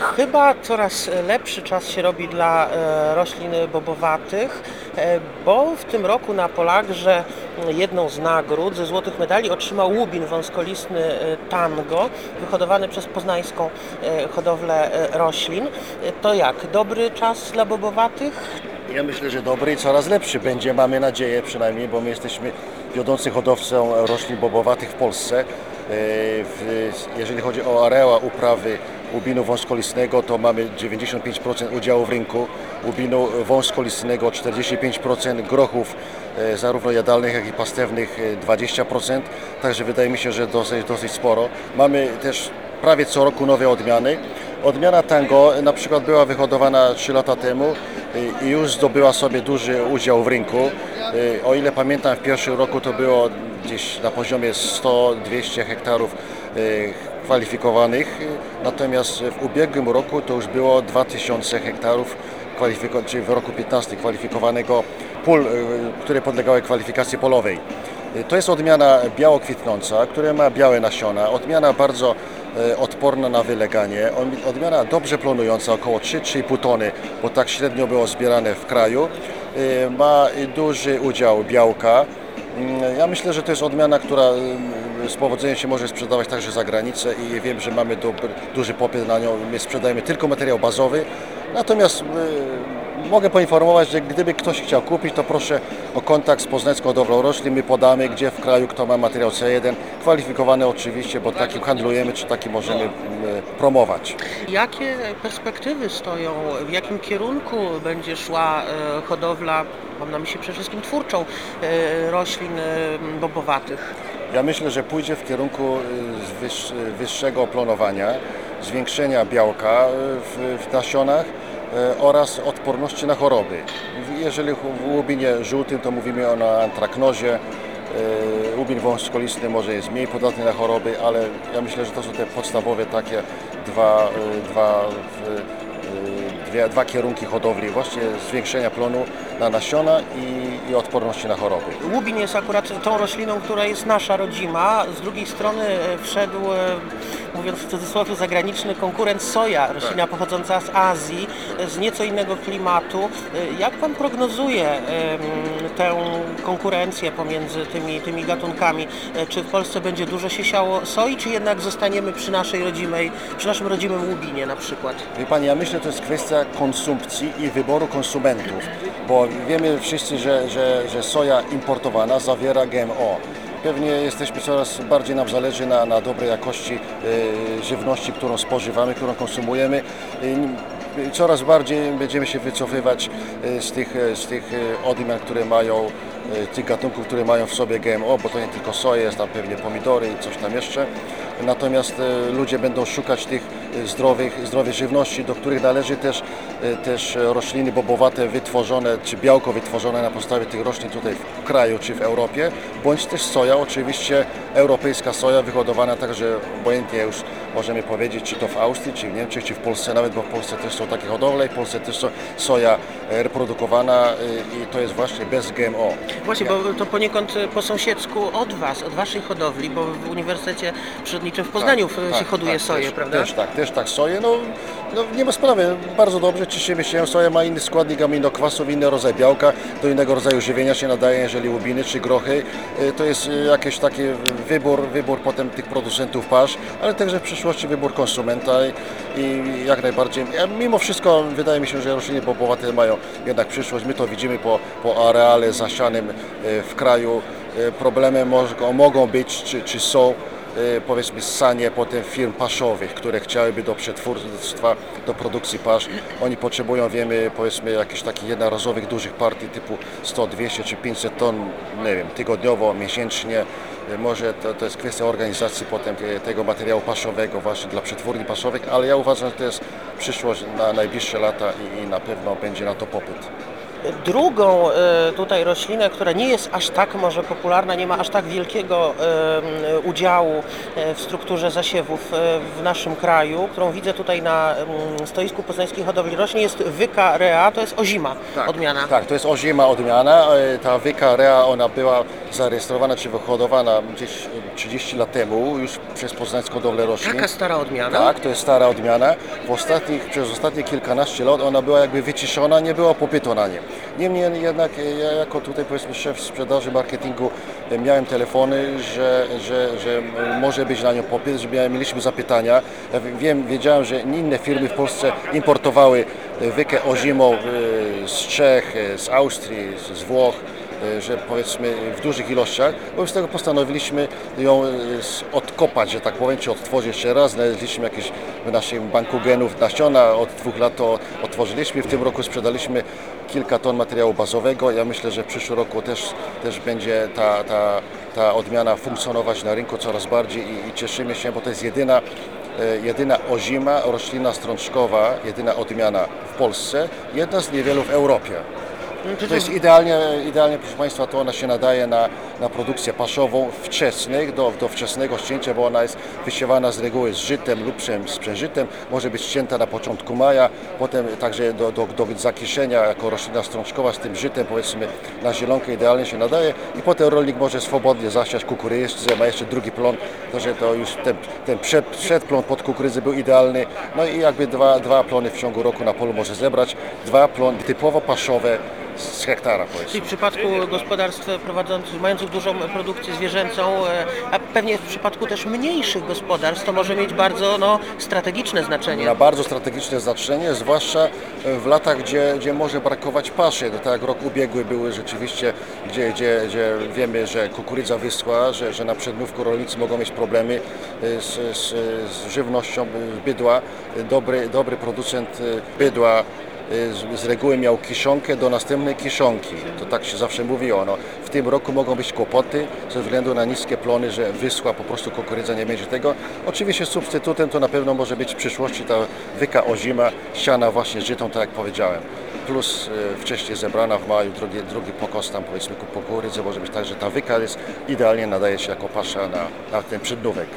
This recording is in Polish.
Chyba coraz lepszy czas się robi dla e, roślin bobowatych, e, bo w tym roku na Polagrze jedną z nagród ze złotych medali otrzymał łubin wąskolistny e, Tango, wyhodowany przez poznańską hodowlę roślin. To jak, dobry czas dla bobowatych? Ja myślę, że dobry i coraz lepszy będzie, mamy nadzieję przynajmniej, bo my jesteśmy wiodącym hodowcą roślin bobowatych w Polsce. Jeżeli chodzi o areał uprawy łubinu wąskolistnego, to mamy 95% udziału w rynku, łubinu wąskolistnego 45%, grochów e, zarówno jadalnych, jak i pastewnych e, 20%, także wydaje mi się, że dosyć, dosyć sporo. Mamy też prawie co roku nowe odmiany. Odmiana tango na przykład była wyhodowana 3 lata temu i już zdobyła sobie duży udział w rynku. Y, O ile pamiętam, w pierwszym roku to było gdzieś na poziomie 100-200 hektarów y, kwalifikowanych, natomiast w ubiegłym roku to już było 2000 hektarów, czyli w roku 15 kwalifikowanego pól, y, które podlegały kwalifikacji polowej. To jest odmiana biało kwitnąca, która ma białe nasiona. Odmiana bardzo e, odporna na wyleganie. Odmiana dobrze plonująca, około 3-3,5 tony, bo tak średnio było zbierane w kraju. Y, Ma duży udział białka. Mm, Ja myślę, że to jest odmiana, która y, z powodzeniem się może sprzedawać także za granicę i wiem, że mamy dobry, duży popyt na nią. My sprzedajemy tylko materiał bazowy. Natomiast y, mogę poinformować, że gdyby ktoś chciał kupić, to proszę o kontakt z Poznaniecką Hodowlą Roślin. My podamy, gdzie w kraju kto ma materiał C1. Kwalifikowany oczywiście, bo takim handlujemy, czy taki możemy y, promować. Jakie perspektywy stoją, w jakim kierunku będzie szła e, hodowla, mam na myśli przede wszystkim twórczą, e, roślin e, bobowatych? Ja myślę, że pójdzie w kierunku wyższ- wyższego planowania, zwiększenia białka w, nasionach oraz odporności na choroby. Jeżeli w łubinie żółtym, to mówimy o antraknozie. y, Łubin wąskolistny może jest mniej podatny na choroby, ale ja myślę, że to są te podstawowe takie dwa, y, dwa, dwie, dwa kierunki hodowli, właśnie zwiększenia plonu na nasiona i, i odporności na choroby. Łubin jest akurat tą rośliną, która jest nasza rodzima. Z drugiej strony e, wszedł, e, mówiąc w cudzysłowie, zagraniczny konkurent soja, roślina pochodząca z Azji, z nieco innego klimatu. Jak Pan prognozuje tę konkurencję pomiędzy tymi, tymi gatunkami? Czy w Polsce będzie dużo się siało soi, czy jednak zostaniemy przy naszej rodzimej, przy naszym rodzimym łubinie na przykład? Wie Pani, ja myślę, że to jest kwestia konsumpcji i wyboru konsumentów, bo wiemy wszyscy, że, że, że soja importowana zawiera GMO. Pewnie jesteśmy coraz bardziej nam zależy na, na dobrej jakości e, żywności, którą spożywamy, którą konsumujemy. Coraz bardziej będziemy się wycofywać e, z tych, e, z tych odmian, które mają tych gatunków, które mają w sobie GMO, bo to nie tylko soja, jest tam pewnie pomidory i coś tam jeszcze. Natomiast e, ludzie będą szukać tych e, zdrowych, zdrowej żywności, do których należy też, e, też rośliny bobowate wytworzone, czy białko wytworzone na podstawie tych roślin tutaj w kraju czy w Europie, bądź też soja, oczywiście europejska soja wyhodowana także obojętnie już możemy powiedzieć, czy to w Austrii, czy w Niemczech, czy w Polsce nawet, bo w Polsce też są takie hodowle i w Polsce też są soja reprodukowana i to jest właśnie bez GMO. Właśnie, bo to poniekąd po sąsiedzku od Was, od Waszej hodowli, bo w Uniwersytecie Przyrodniczym w Poznaniu e, się hoduje soję, też, prawda? Też tak, też tak, soję. No, no nie ma sprawy, bardzo dobrze, cieszymy się. Soja ma inny składnik aminokwasów, inny rodzaj białka, do innego rodzaju żywienia się nadaje, jeżeli łubiny czy grochy. Y, To jest y, jakiś taki wybór, wybór potem tych producentów pasz, ale także w przyszłości wybór konsumenta i, i jak najbardziej. Mimo wszystko wydaje mi się, że rośliny bobowate mają jednak przyszłość. My to widzimy po, po areale zasianym y, w kraju. Problemem mo- mogą być, czy, czy są powiedzmy ssanie potem firm paszowych, które chciałyby do przetwórstwa, do produkcji pasz. Oni potrzebują, wiemy, powiedzmy jakichś takich jednorazowych dużych partii typu 100, 200 czy 500 ton, nie wiem, tygodniowo, miesięcznie. Y, Może to, to jest kwestia organizacji potem e, tego materiału paszowego właśnie dla przetwórni paszowych, ale ja uważam, że to jest przyszłość na najbliższe lata i, i na pewno będzie na to popyt. Drugą e, tutaj roślinę, która nie jest aż tak może popularna, nie ma aż tak wielkiego udziału e, w strukturze zasiewów e, w naszym kraju, którą widzę tutaj na mm, stoisku Poznańskiej Hodowli Roślin, jest Wyka rea, to jest ozima odmiana. Tak, to jest ozima odmiana. Ta wyka rea, ona była zarejestrowana czy wyhodowana gdzieś 30 lat temu już przez Poznańską Hodowlę Roślin. Taka stara odmiana? Tak, to jest stara odmiana. W ostatnich, przez ostatnie kilkanaście lat ona była jakby wyciszona, nie było popytu na nie. Niemniej jednak e, ja jako tutaj powiedzmy szef sprzedaży, marketingu e, miałem telefony, że, że, że może być na nią popyt, że miałem, mieliśmy zapytania. Ja wiem, wiedziałem, że inne firmy w Polsce importowały e, wykę ozimą z Czech, z Austrii, z- Włoch że powiedzmy w dużych ilościach. Wobec tego postanowiliśmy ją e, odkopać, że tak powiem, czy odtworzyć jeszcze raz. Znaleźliśmy jakieś w naszym banku genów nasiona, od dwóch lat to otworzyliśmy. W tym roku sprzedaliśmy kilka ton materiału bazowego. Ja myślę, że w przyszłym roku też, też będzie ta, ta, ta odmiana funkcjonować na rynku coraz bardziej i, i cieszymy się, bo to jest jedyna e, jedyna ozima roślina strączkowa, jedyna odmiana w Polsce, jedna z niewielu w Europie. To jest idealnie, idealnie, proszę Państwa, to ona się nadaje na, na produkcję paszową wczesnych, do, do wczesnego ścięcia, bo ona jest wysiewana z reguły z żytem lub z przężytem. Może być ścięta na początku maja, potem także do, do, do zakiszenia jako roślina strączkowa z tym żytem, powiedzmy na zielonkę idealnie się nadaje i potem rolnik może swobodnie zasiać kukurydzę, ma jeszcze drugi plon, także to już ten, ten przed, przedplon pod kukurydzę był idealny. No i jakby dwa, dwa plony w ciągu roku na polu może zebrać, dwa plony typowo paszowe z hektara powiedzmy. Czyli w przypadku gospodarstw prowadzących, mających dużą produkcję zwierzęcą, e, a pewnie w przypadku też mniejszych gospodarstw, to może mieć bardzo no, strategiczne znaczenie. ma bardzo strategiczne znaczenie, zwłaszcza w latach, gdzie, gdzie może brakować paszy. No, tak jak rok ubiegły były rzeczywiście, gdzie, gdzie, gdzie wiemy, że kukurydza wyschła, że, że na przedmówku rolnicy mogą mieć problemy y, z, z, z żywnością bydła. Dobry, dobry producent bydła z, z reguły miał kiszonkę do następnej kiszonki. To tak się zawsze mówiło. No, w tym roku mogą być kłopoty ze względu na niskie plony, że wyschła po prostu kukurydza, nie będzie tego. Oczywiście substytutem to na pewno może być w przyszłości ta wyka ozima, siana właśnie żytą, tak jak powiedziałem. Plus y, wcześniej zebrana w maju, drugi, drugi pokos tam powiedzmy ku- kukurydzy może być tak, że ta wyka jest idealnie nadaje się jako pasza na, na ten przednówek.